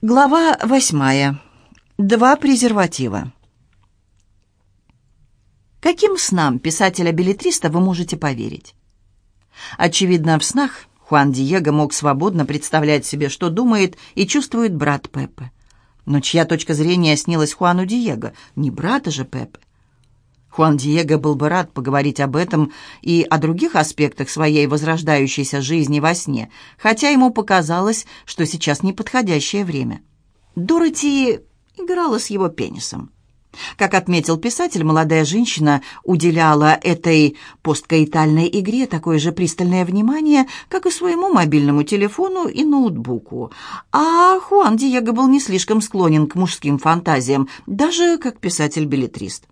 Глава восьмая. Два презерватива. Каким снам писателя-билетриста вы можете поверить? Очевидно, в снах Хуан Диего мог свободно представлять себе, что думает и чувствует брат Пеппе. Но чья точка зрения снилась Хуану Диего? Не брата же Пеппе. Хуан Диего был бы рад поговорить об этом и о других аспектах своей возрождающейся жизни во сне, хотя ему показалось, что сейчас неподходящее время. Дороти играла с его пенисом. Как отметил писатель, молодая женщина уделяла этой посткаитальной игре такое же пристальное внимание, как и своему мобильному телефону и ноутбуку. А Хуан Диего был не слишком склонен к мужским фантазиям, даже как писатель-билетрист.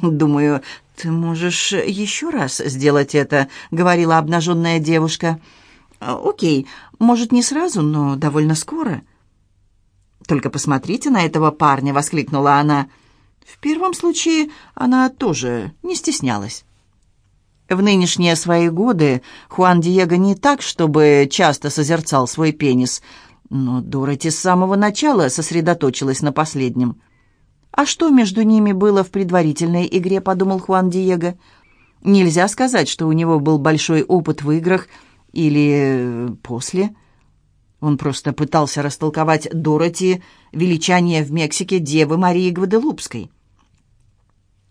«Думаю, ты можешь еще раз сделать это», — говорила обнаженная девушка. «Окей, может, не сразу, но довольно скоро». «Только посмотрите на этого парня!» — воскликнула она. В первом случае она тоже не стеснялась. В нынешние свои годы Хуан Диего не так, чтобы часто созерцал свой пенис, но Дороти с самого начала сосредоточилась на последнем — «А что между ними было в предварительной игре?» — подумал Хуан Диего. «Нельзя сказать, что у него был большой опыт в играх или после». Он просто пытался растолковать Дороти величание в Мексике Девы Марии Гваделупской.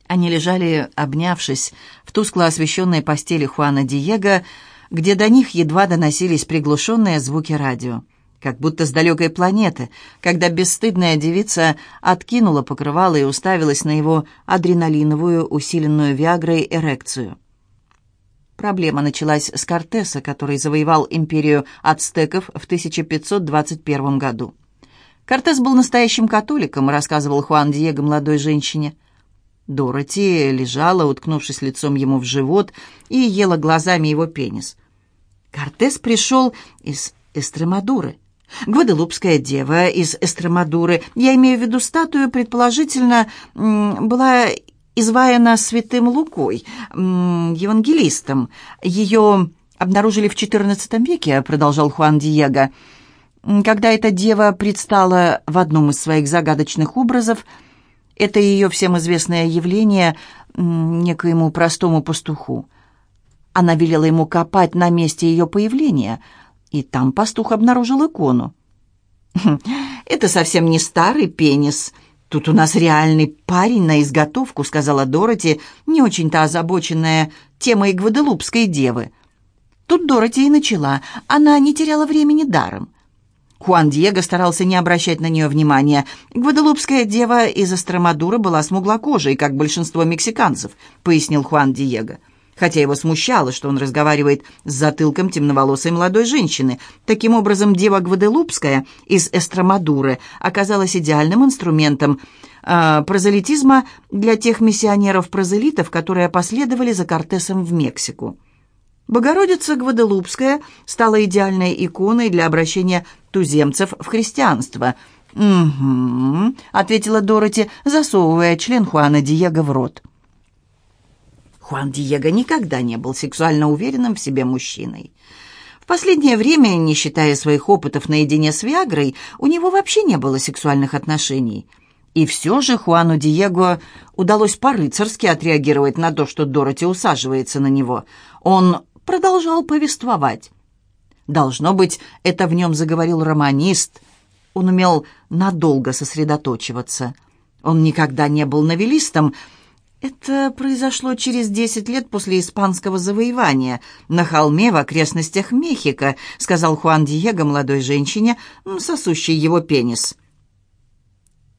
Они лежали, обнявшись, в тускло освещенной постели Хуана Диего, где до них едва доносились приглушенные звуки радио как будто с далекой планеты, когда бесстыдная девица откинула покрывало и уставилась на его адреналиновую, усиленную Виагрой эрекцию. Проблема началась с Кортеса, который завоевал империю ацтеков в 1521 году. Кортес был настоящим католиком, рассказывал Хуан Диего молодой женщине. Дороти лежала, уткнувшись лицом ему в живот, и ела глазами его пенис. Кортес пришел из Эстремадуры. Гваделупская дева из Эстремадуры, я имею в виду статую, предположительно, была изваяна святым Лукой, евангелистом. Ее обнаружили в XIV веке, продолжал Хуан Диего. Когда эта дева предстала в одном из своих загадочных образов, это ее всем известное явление некоему простому пастуху. Она велела ему копать на месте ее появления — и там пастух обнаружил икону. «Хм, «Это совсем не старый пенис. Тут у нас реальный парень на изготовку», — сказала Дороти, не очень-то озабоченная темой гваделупской девы. Тут Дороти и начала. Она не теряла времени даром. Хуан Диего старался не обращать на нее внимания. «Гваделупская дева из Астромадура была смуглокожей, как большинство мексиканцев», — пояснил Хуан Диего хотя его смущало, что он разговаривает с затылком темноволосой молодой женщины. Таким образом, дева Гваделупская из Эстромадуры оказалась идеальным инструментом э, прозелитизма для тех миссионеров-прозелитов, которые последовали за Кортесом в Мексику. Богородица Гваделупская стала идеальной иконой для обращения туземцев в христианство. «Угу», — ответила Дороти, засовывая член Хуана Диего в рот. Хуан Диего никогда не был сексуально уверенным в себе мужчиной. В последнее время, не считая своих опытов наедине с Виагрой, у него вообще не было сексуальных отношений. И все же Хуану Диего удалось по-рыцарски отреагировать на то, что Дороти усаживается на него. Он продолжал повествовать. Должно быть, это в нем заговорил романист. Он умел надолго сосредоточиваться. Он никогда не был новеллистом, это произошло через десять лет после испанского завоевания на холме в окрестностях Мехико, сказал Хуан Диего молодой женщине, сосущей его пенис.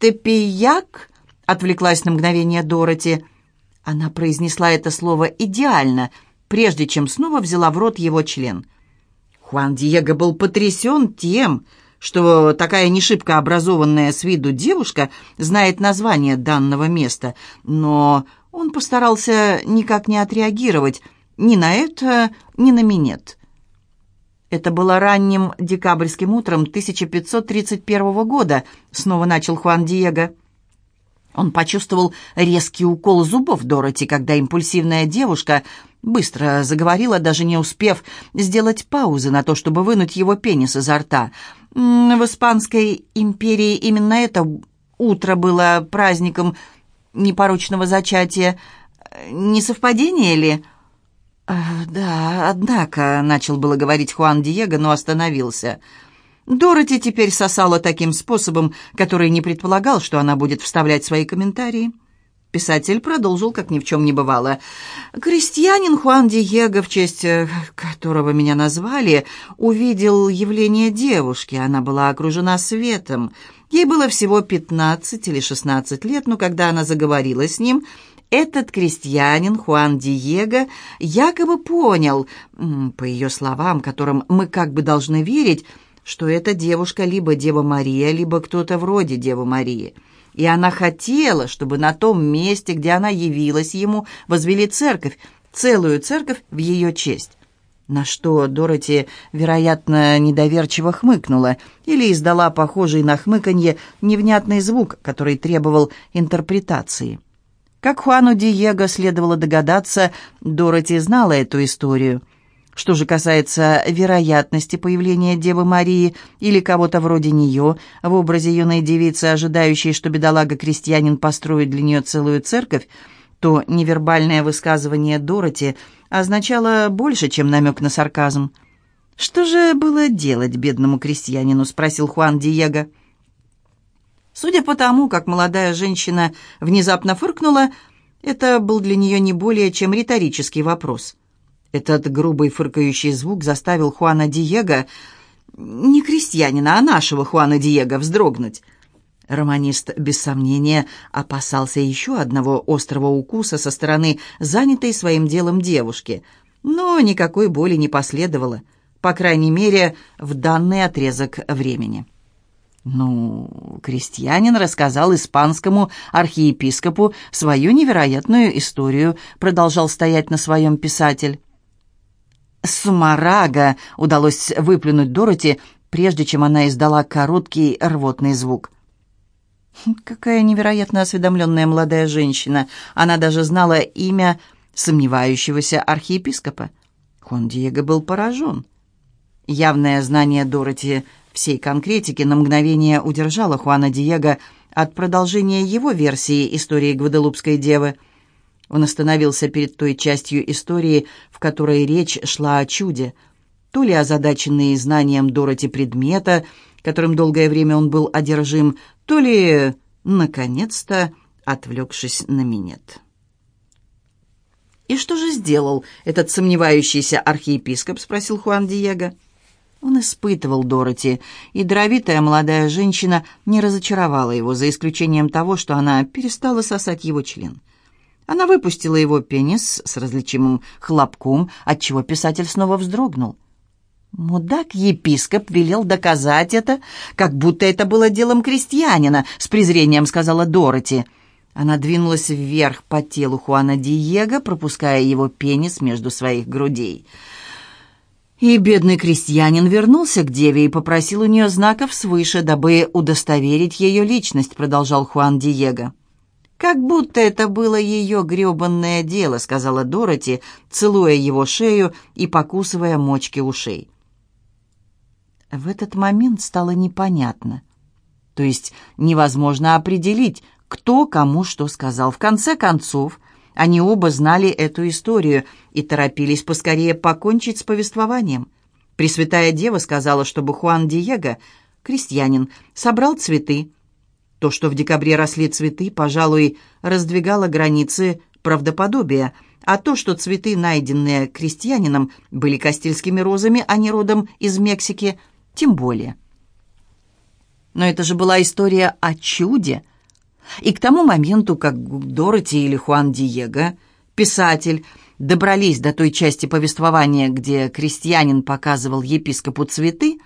«Тепияк?» — отвлеклась на мгновение Дороти. Она произнесла это слово идеально, прежде чем снова взяла в рот его член. Хуан Диего был потрясен тем, что такая не образованная с виду девушка знает название данного места, но он постарался никак не отреагировать ни на это, ни на минет. Это было ранним декабрьским утром 1531 года, снова начал Хуан Диего. Он почувствовал резкий укол зубов Дороти, когда импульсивная девушка быстро заговорила, даже не успев сделать паузы на то, чтобы вынуть его пенис изо рта. В Испанской империи именно это утро было праздником непорочного зачатия. Не совпадение ли? «Да, однако», — начал было говорить Хуан Диего, но остановился — Дороти теперь сосала таким способом, который не предполагал, что она будет вставлять свои комментарии. Писатель продолжил, как ни в чем не бывало. «Крестьянин Хуан Диего, в честь э, которого меня назвали, увидел явление девушки. Она была окружена светом. Ей было всего пятнадцать или шестнадцать лет, но когда она заговорила с ним, этот крестьянин Хуан Диего якобы понял, по ее словам, которым мы как бы должны верить, что эта девушка либо Дева Мария, либо кто-то вроде Девы Марии. И она хотела, чтобы на том месте, где она явилась ему, возвели церковь, целую церковь в ее честь. На что Дороти, вероятно, недоверчиво хмыкнула или издала похожий на хмыканье невнятный звук, который требовал интерпретации. Как Хуану Диего следовало догадаться, Дороти знала эту историю – что же касается вероятности появления Девы Марии или кого-то вроде нее в образе юной девицы, ожидающей, что бедолага-крестьянин построит для нее целую церковь, то невербальное высказывание Дороти означало больше, чем намек на сарказм. «Что же было делать бедному крестьянину?» — спросил Хуан Диего. Судя по тому, как молодая женщина внезапно фыркнула, это был для нее не более чем риторический вопрос — этот грубый фыркающий звук заставил Хуана Диего, не крестьянина, а нашего Хуана Диего, вздрогнуть. Романист, без сомнения, опасался еще одного острого укуса со стороны занятой своим делом девушки, но никакой боли не последовало, по крайней мере, в данный отрезок времени. Ну, крестьянин рассказал испанскому архиепископу свою невероятную историю, продолжал стоять на своем писатель. «Сумарага!» — удалось выплюнуть Дороти, прежде чем она издала короткий рвотный звук. Какая невероятно осведомленная молодая женщина. Она даже знала имя сомневающегося архиепископа. Хон Диего был поражен. Явное знание Дороти всей конкретики на мгновение удержало Хуана Диего от продолжения его версии истории Гваделупской девы — он остановился перед той частью истории, в которой речь шла о чуде, то ли озадаченные знанием Дороти предмета, которым долгое время он был одержим, то ли, наконец-то, отвлекшись на минет. «И что же сделал этот сомневающийся архиепископ?» — спросил Хуан Диего. Он испытывал Дороти, и даровитая молодая женщина не разочаровала его, за исключением того, что она перестала сосать его член — она выпустила его пенис с различимым хлопком, отчего писатель снова вздрогнул. «Мудак-епископ велел доказать это, как будто это было делом крестьянина», — с презрением сказала Дороти. Она двинулась вверх по телу Хуана Диего, пропуская его пенис между своих грудей. И бедный крестьянин вернулся к деве и попросил у нее знаков свыше, дабы удостоверить ее личность, продолжал Хуан Диего. «Как будто это было ее гребанное дело», — сказала Дороти, целуя его шею и покусывая мочки ушей. В этот момент стало непонятно. То есть невозможно определить, кто кому что сказал. В конце концов, они оба знали эту историю и торопились поскорее покончить с повествованием. Пресвятая Дева сказала, чтобы Хуан Диего, крестьянин, собрал цветы, то, что в декабре росли цветы, пожалуй, раздвигало границы правдоподобия, а то, что цветы, найденные крестьянином, были кастильскими розами, а не родом из Мексики, тем более. Но это же была история о чуде. И к тому моменту, как Дороти или Хуан Диего, писатель, добрались до той части повествования, где крестьянин показывал епископу цветы,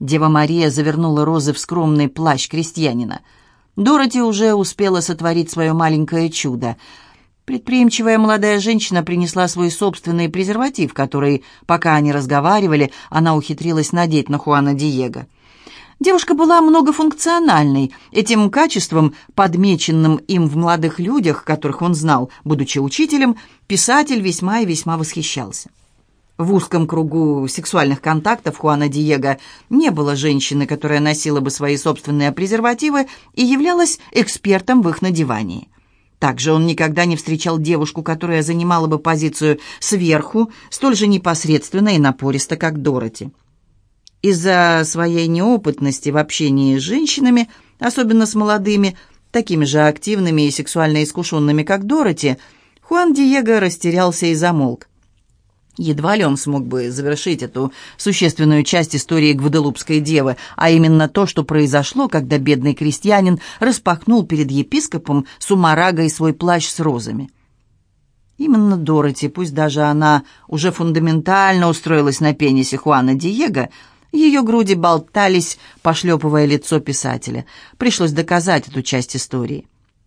Дева Мария завернула розы в скромный плащ крестьянина. Дороти уже успела сотворить свое маленькое чудо. Предприимчивая молодая женщина принесла свой собственный презерватив, который, пока они разговаривали, она ухитрилась надеть на Хуана Диего. Девушка была многофункциональной. Этим качеством, подмеченным им в молодых людях, которых он знал, будучи учителем, писатель весьма и весьма восхищался. В узком кругу сексуальных контактов Хуана Диего не было женщины, которая носила бы свои собственные презервативы и являлась экспертом в их надевании. Также он никогда не встречал девушку, которая занимала бы позицию сверху, столь же непосредственно и напористо, как Дороти. Из-за своей неопытности в общении с женщинами, особенно с молодыми, такими же активными и сексуально искушенными, как Дороти, Хуан Диего растерялся и замолк. Едва ли он смог бы завершить эту существенную часть истории Гваделупской девы, а именно то, что произошло, когда бедный крестьянин распахнул перед епископом Сумарагой свой плащ с розами. Именно Дороти, пусть даже она уже фундаментально устроилась на пенисе Хуана Диего, ее груди болтались, пошлепывая лицо писателя. Пришлось доказать эту часть истории.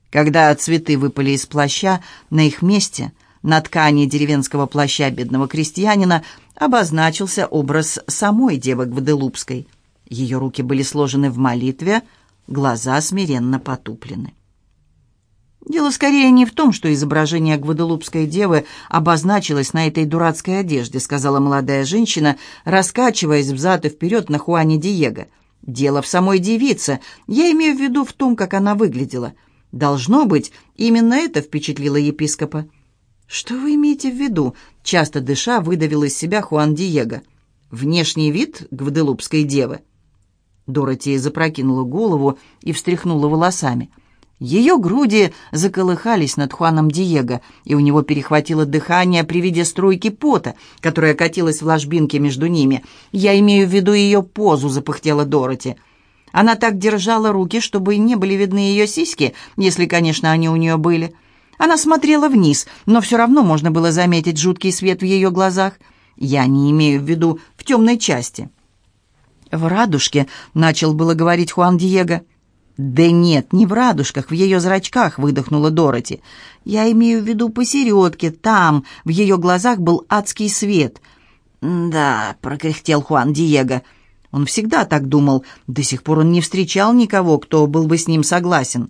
Когда цветы выпали из плаща, на их месте, на ткани деревенского плаща бедного крестьянина, обозначился образ самой девы Гваделупской. Ее руки были сложены в молитве, глаза смиренно потуплены. Дело скорее не в том, что изображение гваделупской девы обозначилось на этой дурацкой одежде, сказала молодая женщина, раскачиваясь взад и вперед на Хуане Диего. Дело в самой девице. Я имею в виду в том, как она выглядела. Должно быть, именно это впечатлило епископа. «Что вы имеете в виду?» — часто дыша выдавил из себя Хуан Диего. «Внешний вид гваделупской девы». Дороти запрокинула голову и встряхнула волосами. Ее груди заколыхались над Хуаном Диего, и у него перехватило дыхание при виде струйки пота, которая катилась в ложбинке между ними. «Я имею в виду ее позу», — запыхтела Дороти. Она так держала руки, чтобы не были видны ее сиськи, если, конечно, они у нее были. Она смотрела вниз, но все равно можно было заметить жуткий свет в ее глазах. Я не имею в виду в темной части. «В радужке», — начал было говорить Хуан Диего, — «Да нет, не в радужках, в ее зрачках», — выдохнула Дороти. «Я имею в виду посередке, там, в ее глазах был адский свет». «Да», — прокряхтел Хуан Диего. Он всегда так думал. До сих пор он не встречал никого, кто был бы с ним согласен.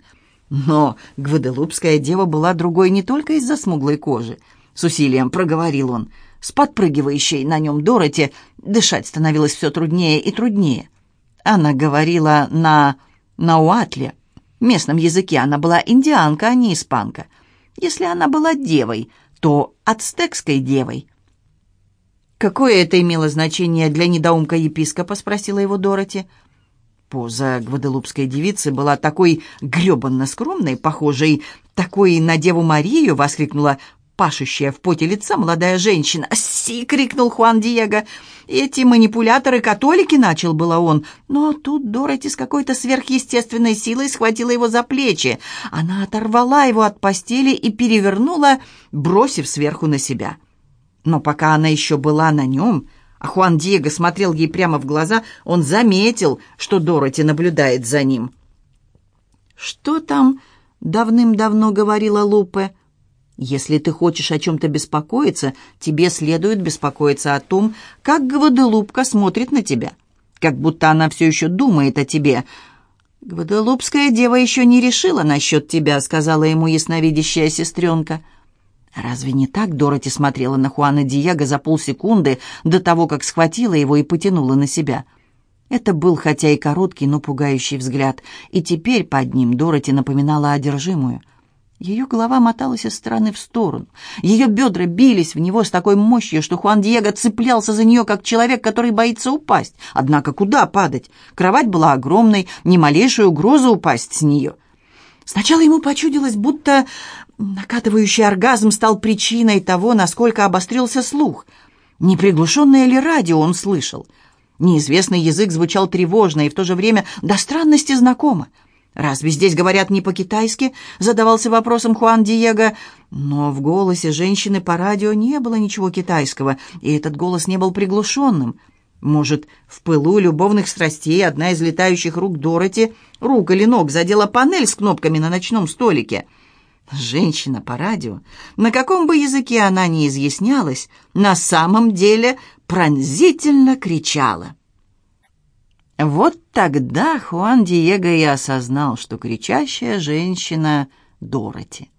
Но гваделупская дева была другой не только из-за смуглой кожи. С усилием проговорил он. С подпрыгивающей на нем Дороти дышать становилось все труднее и труднее. Она говорила на на Уатле, местном языке, она была индианка, а не испанка. Если она была девой, то ацтекской девой. «Какое это имело значение для недоумка епископа?» — спросила его Дороти. Поза гваделупской девицы была такой гребанно скромной, похожей, такой на Деву Марию, воскликнула пашущая в поте лица молодая женщина. «Си!» — крикнул Хуан Диего. «Эти манипуляторы-католики!» — начал было он. Но тут Дороти с какой-то сверхъестественной силой схватила его за плечи. Она оторвала его от постели и перевернула, бросив сверху на себя. Но пока она еще была на нем, а Хуан Диего смотрел ей прямо в глаза, он заметил, что Дороти наблюдает за ним. «Что там?» — давным-давно говорила Лупе. Если ты хочешь о чем-то беспокоиться, тебе следует беспокоиться о том, как Гваделупка смотрит на тебя, как будто она все еще думает о тебе. «Гваделупская дева еще не решила насчет тебя», — сказала ему ясновидящая сестренка. Разве не так Дороти смотрела на Хуана Диего за полсекунды до того, как схватила его и потянула на себя? Это был хотя и короткий, но пугающий взгляд, и теперь под ним Дороти напоминала одержимую — ее голова моталась из стороны в сторону. Ее бедра бились в него с такой мощью, что Хуан Диего цеплялся за нее, как человек, который боится упасть. Однако куда падать? Кровать была огромной, ни малейшей угрозы упасть с нее. Сначала ему почудилось, будто накатывающий оргазм стал причиной того, насколько обострился слух. Неприглушенное ли радио он слышал? Неизвестный язык звучал тревожно и в то же время до странности знакомо. «Разве здесь говорят не по-китайски?» — задавался вопросом Хуан Диего. Но в голосе женщины по радио не было ничего китайского, и этот голос не был приглушенным. Может, в пылу любовных страстей одна из летающих рук Дороти, рук или ног, задела панель с кнопками на ночном столике? Женщина по радио, на каком бы языке она ни изъяснялась, на самом деле пронзительно кричала. Вот тогда Хуан Диего и осознал, что кричащая женщина — Дороти.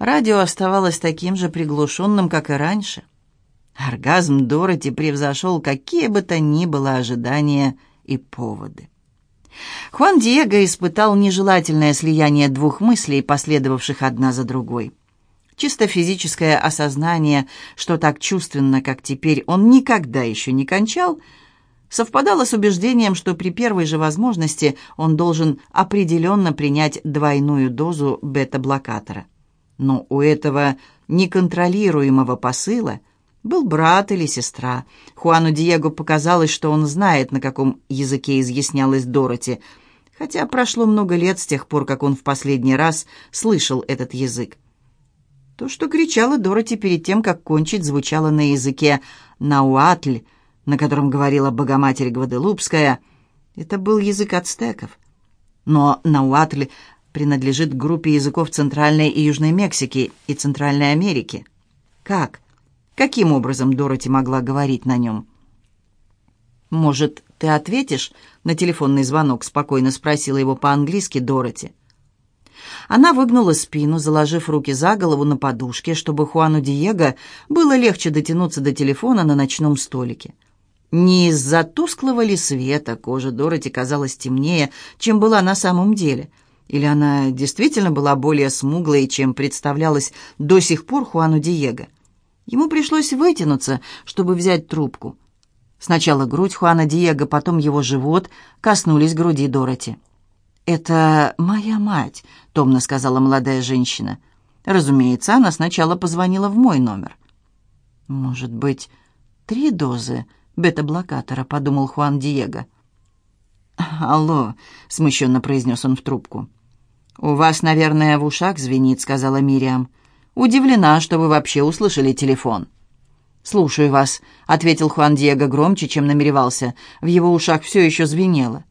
Радио оставалось таким же приглушенным, как и раньше. Оргазм Дороти превзошел какие бы то ни было ожидания и поводы. Хуан Диего испытал нежелательное слияние двух мыслей, последовавших одна за другой. Чисто физическое осознание, что так чувственно, как теперь, он никогда еще не кончал — совпадало с убеждением, что при первой же возможности он должен определенно принять двойную дозу бета-блокатора. Но у этого неконтролируемого посыла был брат или сестра. Хуану Диего показалось, что он знает, на каком языке изъяснялась Дороти, хотя прошло много лет с тех пор, как он в последний раз слышал этот язык. То, что кричала Дороти перед тем, как кончить, звучало на языке науатль, на котором говорила Богоматерь Гваделупская, это был язык ацтеков. Но науатль принадлежит группе языков Центральной и Южной Мексики и Центральной Америки. Как? Каким образом Дороти могла говорить на нем? «Может, ты ответишь на телефонный звонок?» — спокойно спросила его по-английски Дороти. Она выгнула спину, заложив руки за голову на подушке, чтобы Хуану Диего было легче дотянуться до телефона на ночном столике. Не из-за тусклого ли света кожа Дороти казалась темнее, чем была на самом деле? Или она действительно была более смуглой, чем представлялась до сих пор Хуану Диего? Ему пришлось вытянуться, чтобы взять трубку. Сначала грудь Хуана Диего, потом его живот коснулись груди Дороти. «Это моя мать», — томно сказала молодая женщина. Разумеется, она сначала позвонила в мой номер. «Может быть, три дозы?» бета-блокатора», — подумал Хуан Диего. «Алло», — смущенно произнес он в трубку. «У вас, наверное, в ушах звенит», — сказала Мириам. «Удивлена, что вы вообще услышали телефон». «Слушаю вас», — ответил Хуан Диего громче, чем намеревался. В его ушах все еще звенело.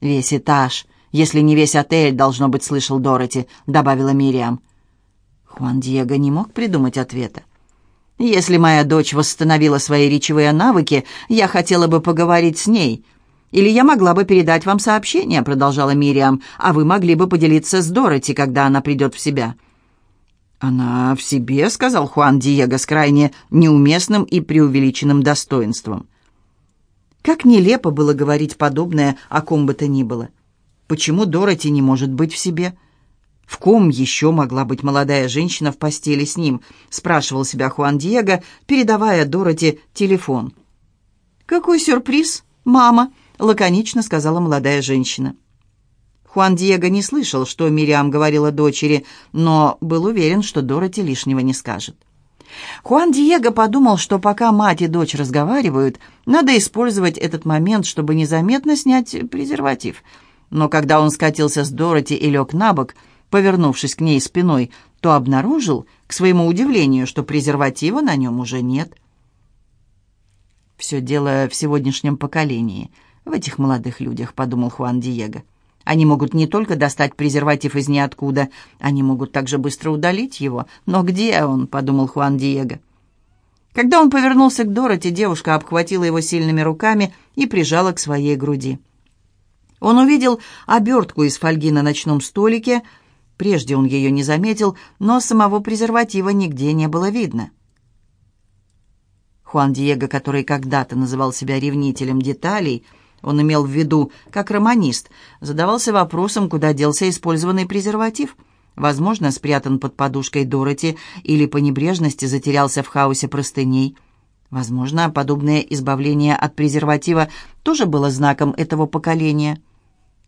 «Весь этаж, если не весь отель, должно быть, слышал Дороти», — добавила Мириам. Хуан Диего не мог придумать ответа. Если моя дочь восстановила свои речевые навыки, я хотела бы поговорить с ней. Или я могла бы передать вам сообщение, продолжала Мириам, а вы могли бы поделиться с Дороти, когда она придет в себя. «Она в себе», — сказал Хуан Диего с крайне неуместным и преувеличенным достоинством. Как нелепо было говорить подобное о ком бы то ни было. Почему Дороти не может быть в себе?» В ком еще могла быть молодая женщина в постели с ним? Спрашивал себя Хуан Диего, передавая Дороти телефон. «Какой сюрприз, мама!» — лаконично сказала молодая женщина. Хуан Диего не слышал, что Мириам говорила дочери, но был уверен, что Дороти лишнего не скажет. Хуан Диего подумал, что пока мать и дочь разговаривают, надо использовать этот момент, чтобы незаметно снять презерватив. Но когда он скатился с Дороти и лег на бок, повернувшись к ней спиной, то обнаружил, к своему удивлению, что презерватива на нем уже нет. «Все дело в сегодняшнем поколении, в этих молодых людях», — подумал Хуан Диего. «Они могут не только достать презерватив из ниоткуда, они могут также быстро удалить его. Но где он?» — подумал Хуан Диего. Когда он повернулся к Дороти, девушка обхватила его сильными руками и прижала к своей груди. Он увидел обертку из фольги на ночном столике — Прежде он ее не заметил, но самого презерватива нигде не было видно. Хуан Диего, который когда-то называл себя ревнителем деталей, он имел в виду, как романист, задавался вопросом, куда делся использованный презерватив. Возможно, спрятан под подушкой Дороти или по небрежности затерялся в хаосе простыней. Возможно, подобное избавление от презерватива тоже было знаком этого поколения –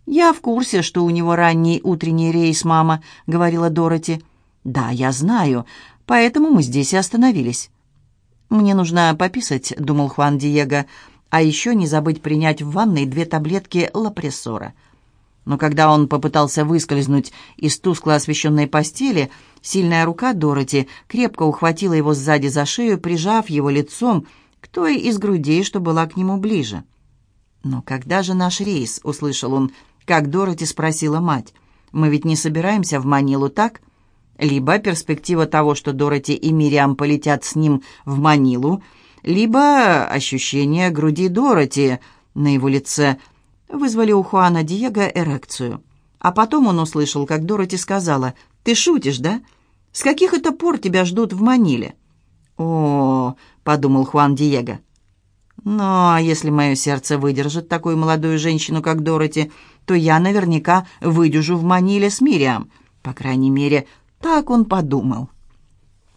«Я в курсе, что у него ранний утренний рейс, мама», — говорила Дороти. «Да, я знаю, поэтому мы здесь и остановились». «Мне нужно пописать», — думал Хуан Диего, «а еще не забыть принять в ванной две таблетки лапрессора». Но когда он попытался выскользнуть из тускло освещенной постели, сильная рука Дороти крепко ухватила его сзади за шею, прижав его лицом к той из грудей, что была к нему ближе. «Но когда же наш рейс?» — услышал он как Дороти спросила мать. «Мы ведь не собираемся в Манилу, так?» Либо перспектива того, что Дороти и Мириам полетят с ним в Манилу, либо ощущение груди Дороти на его лице, вызвали у Хуана Диего эрекцию. А потом он услышал, как Дороти сказала, «Ты шутишь, да? С каких это пор тебя ждут в Маниле?» «О, — подумал Хуан Диего, — ну, а если мое сердце выдержит такую молодую женщину, как Дороти, то я наверняка выдержу в Маниле с Мириам. По крайней мере, так он подумал».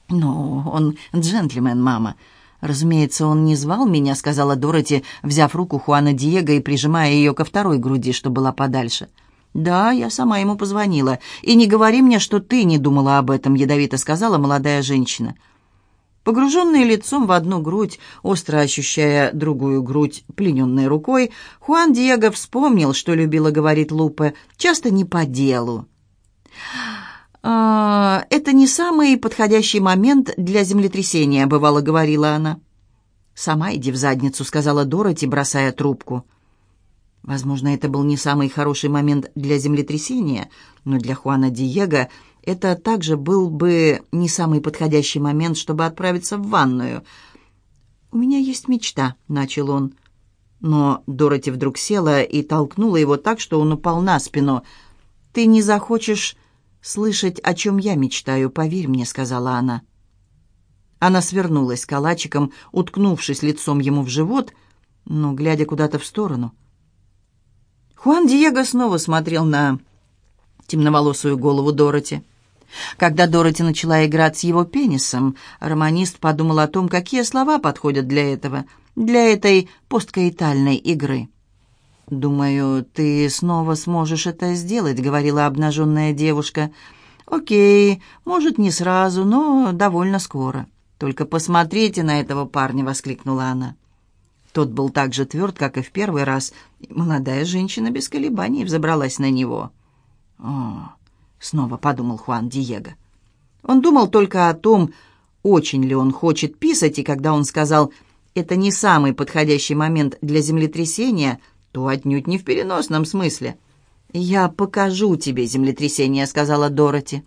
«Ну, он джентльмен, мама. «Разумеется, он не звал меня», — сказала Дороти, взяв руку Хуана Диего и прижимая ее ко второй груди, что была подальше. «Да, я сама ему позвонила. И не говори мне, что ты не думала об этом», — ядовито сказала молодая женщина. Погруженный лицом в одну грудь, остро ощущая другую грудь, плененной рукой, Хуан Диего вспомнил, что любила говорить Лупе, часто не по делу. «А, «Это не самый подходящий момент для землетрясения», — бывало говорила она. «Сама иди в задницу», — сказала Дороти, бросая трубку. Возможно, это был не самый хороший момент для землетрясения, но для Хуана Диего это также был бы не самый подходящий момент, чтобы отправиться в ванную. «У меня есть мечта», — начал он. Но Дороти вдруг села и толкнула его так, что он упал на спину. «Ты не захочешь «Слышать, о чем я мечтаю, поверь мне», — сказала она. Она свернулась калачиком, уткнувшись лицом ему в живот, но глядя куда-то в сторону. Хуан Диего снова смотрел на темноволосую голову Дороти. Когда Дороти начала играть с его пенисом, романист подумал о том, какие слова подходят для этого, для этой посткаитальной игры. «Думаю, ты снова сможешь это сделать», — говорила обнаженная девушка. «Окей, может, не сразу, но довольно скоро. Только посмотрите на этого парня», — воскликнула она. Тот был так же тверд, как и в первый раз, молодая женщина без колебаний взобралась на него. «О!» — снова подумал Хуан Диего. Он думал только о том, очень ли он хочет писать, и когда он сказал «это не самый подходящий момент для землетрясения», — то отнюдь не в переносном смысле. «Я покажу тебе землетрясение», — сказала Дороти.